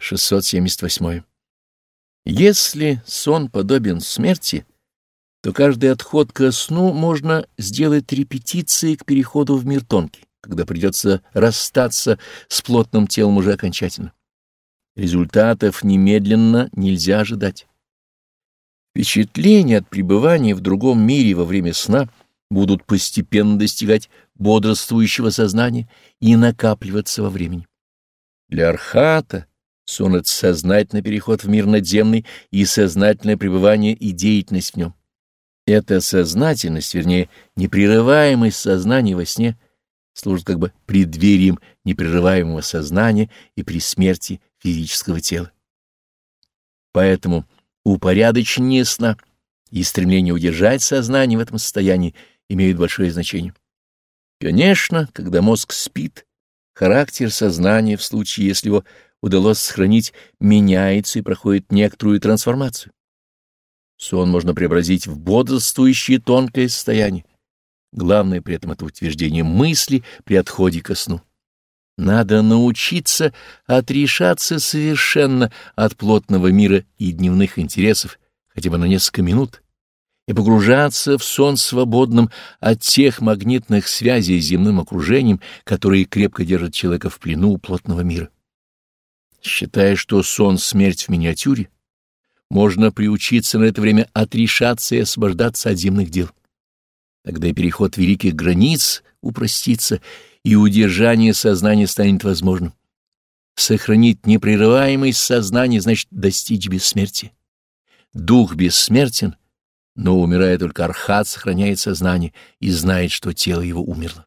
678. Если сон подобен смерти, то каждый отход ко сну можно сделать репетицией к переходу в мир тонкий, когда придется расстаться с плотным телом уже окончательно. Результатов немедленно нельзя ожидать. Впечатления от пребывания в другом мире во время сна будут постепенно достигать бодрствующего сознания и накапливаться во времени. Для архата это сознательный переход в мир надземный и сознательное пребывание и деятельность в нем. Эта сознательность, вернее, непрерываемость сознания во сне, служит как бы преддверием непрерываемого сознания и при смерти физического тела. Поэтому упорядочение сна и стремление удержать сознание в этом состоянии имеют большое значение. Конечно, когда мозг спит, характер сознания, в случае, если его удалось сохранить, меняется и проходит некоторую трансформацию. Сон можно преобразить в бодрствующее тонкое состояние. Главное при этом это утверждение мысли при отходе ко сну. Надо научиться отрешаться совершенно от плотного мира и дневных интересов, хотя бы на несколько минут, и погружаться в сон свободным от тех магнитных связей с земным окружением, которые крепко держат человека в плену у плотного мира. Считая, что сон — смерть в миниатюре, можно приучиться на это время отрешаться и освобождаться от земных дел. Тогда и переход великих границ упростится, и удержание сознания станет возможным. Сохранить непрерываемость сознания значит достичь бессмертия. Дух бессмертен, но, умирая только архат, сохраняет сознание и знает, что тело его умерло.